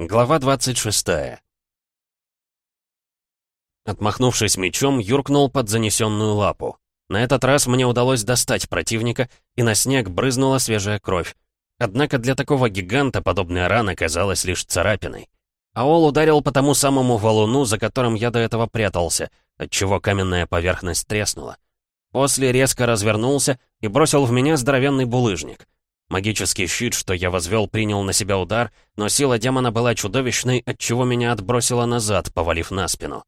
Глава 26 Отмахнувшись мечом, юркнул под занесенную лапу. На этот раз мне удалось достать противника, и на снег брызнула свежая кровь. Однако для такого гиганта подобная рана казалась лишь царапиной. Аол ударил по тому самому валуну, за которым я до этого прятался, отчего каменная поверхность треснула. После резко развернулся и бросил в меня здоровенный булыжник — Магический щит, что я возвел, принял на себя удар, но сила демона была чудовищной, отчего меня отбросило назад, повалив на спину.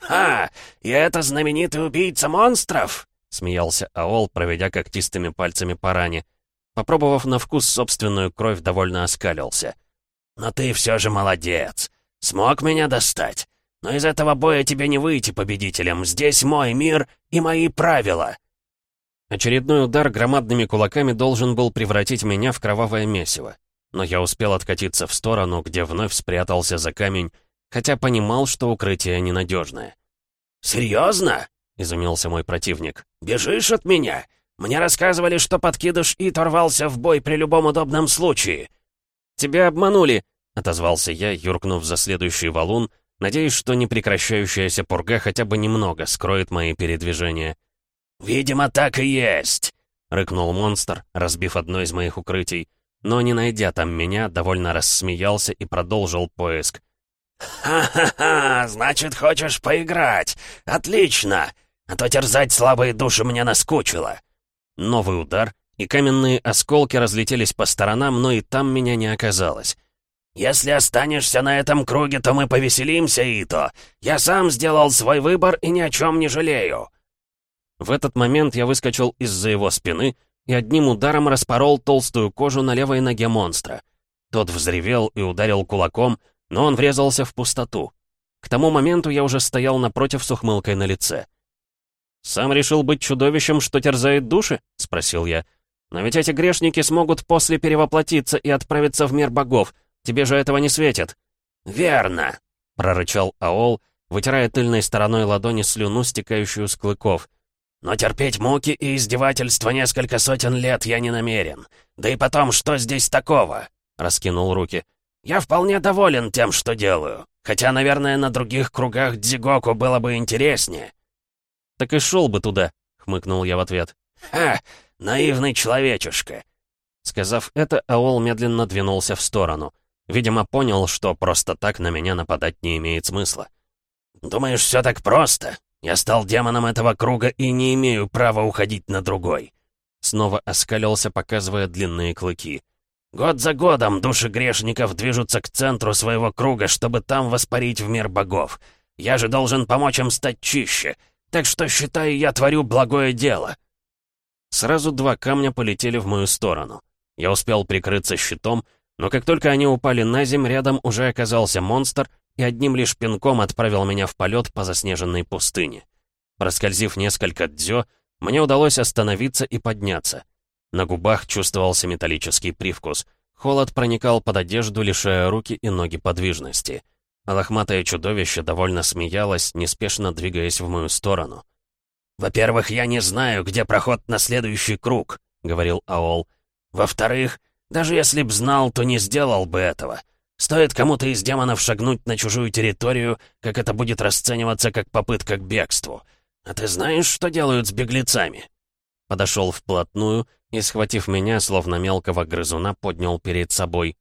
«Ха! И это знаменитый убийца монстров!» — смеялся Аол, проведя когтистыми пальцами по ране. Попробовав на вкус собственную кровь, довольно оскалился. «Но ты все же молодец! Смог меня достать! Но из этого боя тебе не выйти победителем! Здесь мой мир и мои правила!» Очередной удар громадными кулаками должен был превратить меня в кровавое месиво. Но я успел откатиться в сторону, где вновь спрятался за камень, хотя понимал, что укрытие ненадежное. «Серьезно?» — изумился мой противник. «Бежишь от меня? Мне рассказывали, что подкидыш и торвался в бой при любом удобном случае». «Тебя обманули!» — отозвался я, юркнув за следующий валун, надеясь, что непрекращающаяся пурга хотя бы немного скроет мои передвижения. «Видимо, так и есть», — рыкнул монстр, разбив одно из моих укрытий. Но, не найдя там меня, довольно рассмеялся и продолжил поиск. «Ха-ха-ха! Значит, хочешь поиграть? Отлично! А то терзать слабые души мне наскучило!» Новый удар, и каменные осколки разлетелись по сторонам, но и там меня не оказалось. «Если останешься на этом круге, то мы повеселимся, Ито. Я сам сделал свой выбор и ни о чем не жалею». В этот момент я выскочил из-за его спины и одним ударом распорол толстую кожу на левой ноге монстра. Тот взревел и ударил кулаком, но он врезался в пустоту. К тому моменту я уже стоял напротив с ухмылкой на лице. «Сам решил быть чудовищем, что терзает души?» — спросил я. «Но ведь эти грешники смогут после перевоплотиться и отправиться в мир богов. Тебе же этого не светит». «Верно», — прорычал Аол, вытирая тыльной стороной ладони слюну, стекающую с клыков. Но терпеть муки и издевательства несколько сотен лет я не намерен. Да и потом, что здесь такого?» — раскинул руки. «Я вполне доволен тем, что делаю. Хотя, наверное, на других кругах Дзигоку было бы интереснее». «Так и шел бы туда», — хмыкнул я в ответ. «Ха! Наивный человечишка!» Сказав это, Аол медленно двинулся в сторону. Видимо, понял, что просто так на меня нападать не имеет смысла. «Думаешь, все так просто? Я стал демоном этого круга и не имею права уходить на другой». Снова оскалился, показывая длинные клыки. «Год за годом души грешников движутся к центру своего круга, чтобы там воспарить в мир богов. Я же должен помочь им стать чище. Так что, считай, я творю благое дело». Сразу два камня полетели в мою сторону. Я успел прикрыться щитом, но как только они упали на земь, рядом уже оказался монстр и одним лишь пинком отправил меня в полет по заснеженной пустыне. Проскользив несколько дзё, мне удалось остановиться и подняться. На губах чувствовался металлический привкус. Холод проникал под одежду, лишая руки и ноги подвижности. А лохматое чудовище довольно смеялось, неспешно двигаясь в мою сторону. «Во-первых, я не знаю, где проход на следующий круг», — говорил Аол. «Во-вторых, даже если б знал, то не сделал бы этого. Стоит кому-то из демонов шагнуть на чужую территорию, как это будет расцениваться как попытка к бегству. А ты знаешь, что делают с беглецами?» Подошел вплотную и, схватив меня, словно мелкого грызуна, поднял перед собой.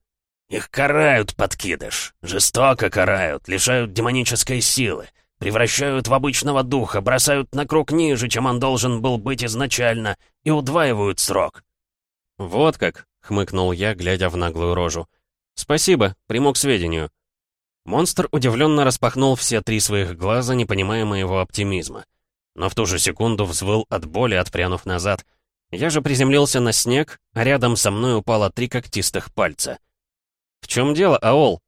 «Их карают, подкидыш. Жестоко карают, лишают демонической силы, превращают в обычного духа, бросают на круг ниже, чем он должен был быть изначально, и удваивают срок». «Вот как», — хмыкнул я, глядя в наглую рожу. «Спасибо, приму к сведению». Монстр удивленно распахнул все три своих глаза, не понимая моего оптимизма. Но в ту же секунду взвыл от боли, отпрянув назад. Я же приземлился на снег, а рядом со мной упало три когтистых пальца. «В чем дело, Аол?»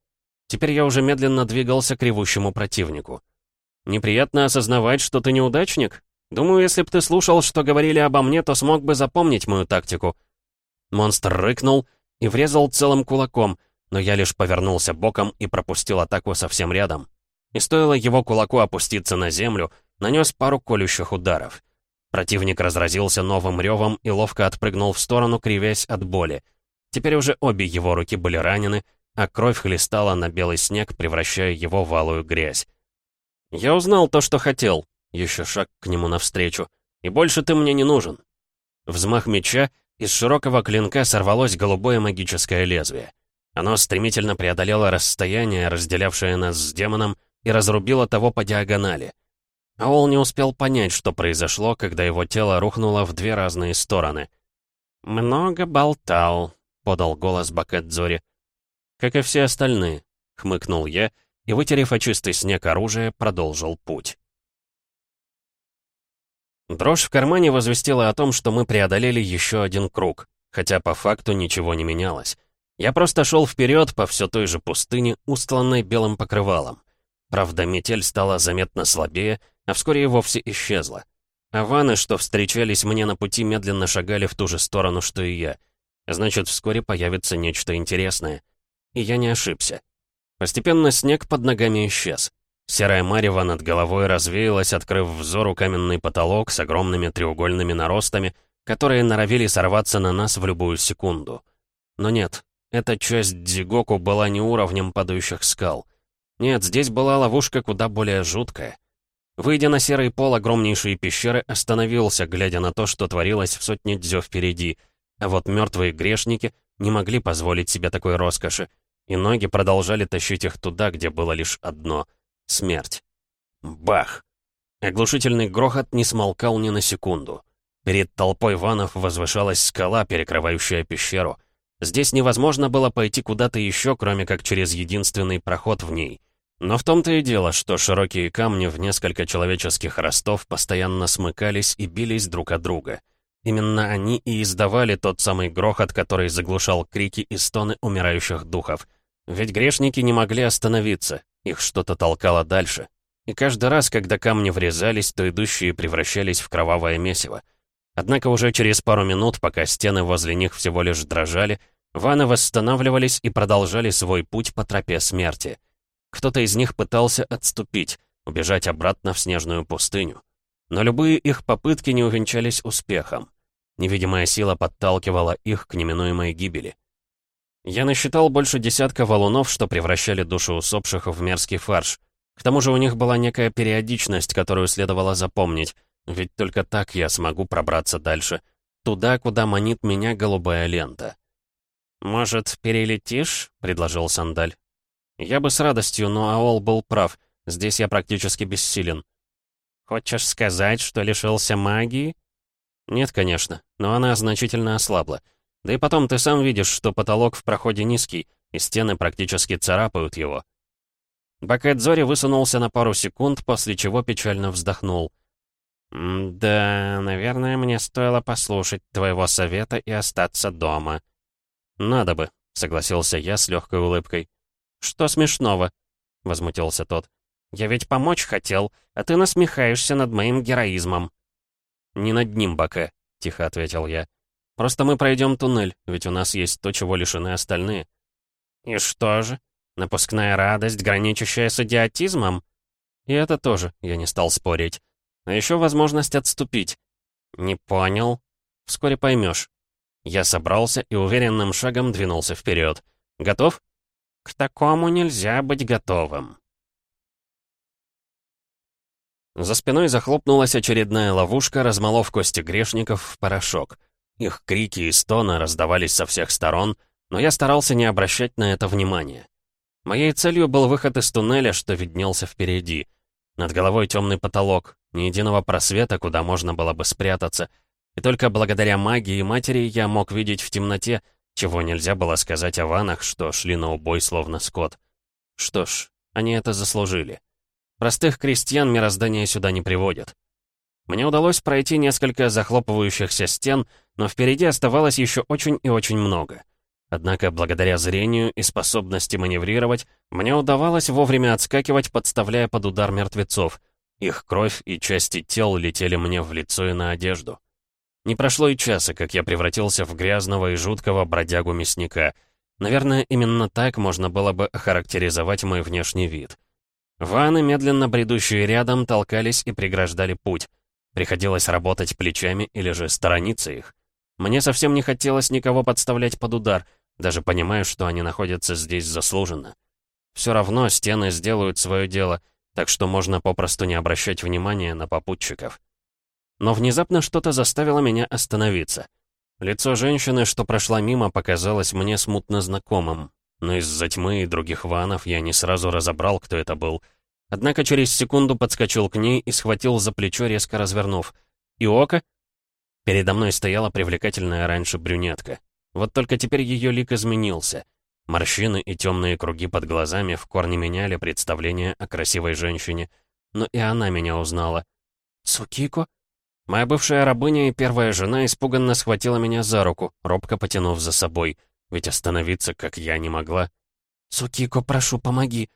Теперь я уже медленно двигался к ревущему противнику. «Неприятно осознавать, что ты неудачник? Думаю, если б ты слушал, что говорили обо мне, то смог бы запомнить мою тактику». Монстр рыкнул и врезал целым кулаком — но я лишь повернулся боком и пропустил атаку совсем рядом. И стоило его кулаку опуститься на землю, нанес пару колющих ударов. Противник разразился новым ревом и ловко отпрыгнул в сторону, кривясь от боли. Теперь уже обе его руки были ранены, а кровь хлестала на белый снег, превращая его в алую грязь. «Я узнал то, что хотел», еще шаг к нему навстречу. «И больше ты мне не нужен». Взмах меча, из широкого клинка сорвалось голубое магическое лезвие. Оно стремительно преодолело расстояние, разделявшее нас с демоном, и разрубило того по диагонали. Аол не успел понять, что произошло, когда его тело рухнуло в две разные стороны. «Много болтал», — подал голос Бакетзори. «Как и все остальные», — хмыкнул я, и, вытерев очистый снег оружие, продолжил путь. Дрожь в кармане возвестила о том, что мы преодолели еще один круг, хотя по факту ничего не менялось. Я просто шел вперед по все той же пустыне, устланной белым покрывалом. Правда, метель стала заметно слабее, а вскоре и вовсе исчезла. А ваны, что встречались мне на пути, медленно шагали в ту же сторону, что и я. Значит, вскоре появится нечто интересное. И я не ошибся. Постепенно снег под ногами исчез. Серая марево над головой развеялась, открыв взору каменный потолок с огромными треугольными наростами, которые норовили сорваться на нас в любую секунду. Но нет, эта часть Дзигоку была не уровнем падающих скал. Нет, здесь была ловушка куда более жуткая. Выйдя на серый пол огромнейшей пещеры, остановился, глядя на то, что творилось в сотне дзё впереди. А вот мертвые грешники не могли позволить себе такой роскоши, и ноги продолжали тащить их туда, где было лишь одно — Смерть. Бах! Оглушительный грохот не смолкал ни на секунду. Перед толпой ванов возвышалась скала, перекрывающая пещеру. Здесь невозможно было пойти куда-то еще, кроме как через единственный проход в ней. Но в том-то и дело, что широкие камни в несколько человеческих ростов постоянно смыкались и бились друг от друга. Именно они и издавали тот самый грохот, который заглушал крики и стоны умирающих духов. Ведь грешники не могли остановиться, их что-то толкало дальше. И каждый раз, когда камни врезались, то идущие превращались в кровавое месиво. Однако уже через пару минут, пока стены возле них всего лишь дрожали, ваны восстанавливались и продолжали свой путь по тропе смерти. Кто-то из них пытался отступить, убежать обратно в снежную пустыню. Но любые их попытки не увенчались успехом. Невидимая сила подталкивала их к неминуемой гибели. Я насчитал больше десятка валунов, что превращали души усопших в мерзкий фарш. К тому же у них была некая периодичность, которую следовало запомнить, ведь только так я смогу пробраться дальше, туда, куда манит меня голубая лента. «Может, перелетишь?» — предложил Сандаль. Я бы с радостью, но Аол был прав, здесь я практически бессилен. «Хочешь сказать, что лишился магии?» «Нет, конечно, но она значительно ослабла. Да и потом ты сам видишь, что потолок в проходе низкий, и стены практически царапают его. Бакэдзори высунулся на пару секунд, после чего печально вздохнул. «Да, наверное, мне стоило послушать твоего совета и остаться дома». «Надо бы», — согласился я с легкой улыбкой. «Что смешного?» — возмутился тот. «Я ведь помочь хотел, а ты насмехаешься над моим героизмом». «Не над ним, Баке», — тихо ответил я. Просто мы пройдем туннель, ведь у нас есть то, чего лишены остальные». «И что же? Напускная радость, граничащая с идиотизмом?» «И это тоже», — я не стал спорить. «А еще возможность отступить». «Не понял». «Вскоре поймешь». Я собрался и уверенным шагом двинулся вперед. «Готов?» «К такому нельзя быть готовым». За спиной захлопнулась очередная ловушка, размолов кости грешников в порошок. Их крики и стоны раздавались со всех сторон, но я старался не обращать на это внимания. Моей целью был выход из туннеля, что виднелся впереди. Над головой темный потолок, ни единого просвета, куда можно было бы спрятаться. И только благодаря магии и матери я мог видеть в темноте, чего нельзя было сказать о ванах, что шли на убой словно скот. Что ж, они это заслужили. Простых крестьян мироздание сюда не приводит. Мне удалось пройти несколько захлопывающихся стен, но впереди оставалось еще очень и очень много. Однако, благодаря зрению и способности маневрировать, мне удавалось вовремя отскакивать, подставляя под удар мертвецов. Их кровь и части тел летели мне в лицо и на одежду. Не прошло и часа, как я превратился в грязного и жуткого бродягу-мясника. Наверное, именно так можно было бы охарактеризовать мой внешний вид. Ваны, медленно бредущие рядом, толкались и преграждали путь. Приходилось работать плечами или же сторониться их. Мне совсем не хотелось никого подставлять под удар, Даже понимаю, что они находятся здесь заслуженно. Все равно стены сделают свое дело, так что можно попросту не обращать внимания на попутчиков. Но внезапно что-то заставило меня остановиться. Лицо женщины, что прошла мимо, показалось мне смутно знакомым, но из-за тьмы и других ванов я не сразу разобрал, кто это был. Однако через секунду подскочил к ней и схватил за плечо, резко развернув. «Иока?» Передо мной стояла привлекательная раньше брюнетка. Вот только теперь ее лик изменился. Морщины и темные круги под глазами в корне меняли представление о красивой женщине. Но и она меня узнала. «Цукико?» Моя бывшая рабыня и первая жена испуганно схватила меня за руку, робко потянув за собой. Ведь остановиться, как я, не могла. «Цукико, прошу, помоги!»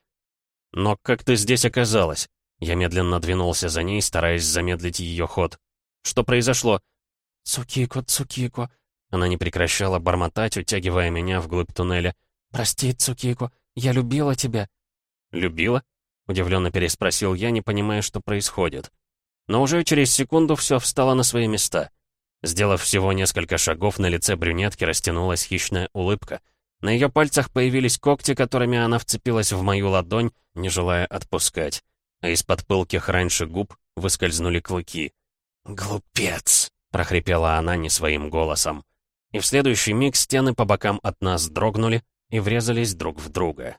«Но как ты здесь оказалась?» Я медленно двинулся за ней, стараясь замедлить ее ход. «Что произошло?» «Цукико, Цукико!» Она не прекращала бормотать, утягивая меня вглубь туннеля. «Прости, Цукико, я любила тебя». «Любила?» — удивленно переспросил я, не понимая, что происходит. Но уже через секунду все встало на свои места. Сделав всего несколько шагов, на лице брюнетки растянулась хищная улыбка. На ее пальцах появились когти, которыми она вцепилась в мою ладонь, не желая отпускать. А из-под пылких раньше губ выскользнули клыки. «Глупец!» — прохрипела она не своим голосом. И в следующий миг стены по бокам от нас дрогнули и врезались друг в друга.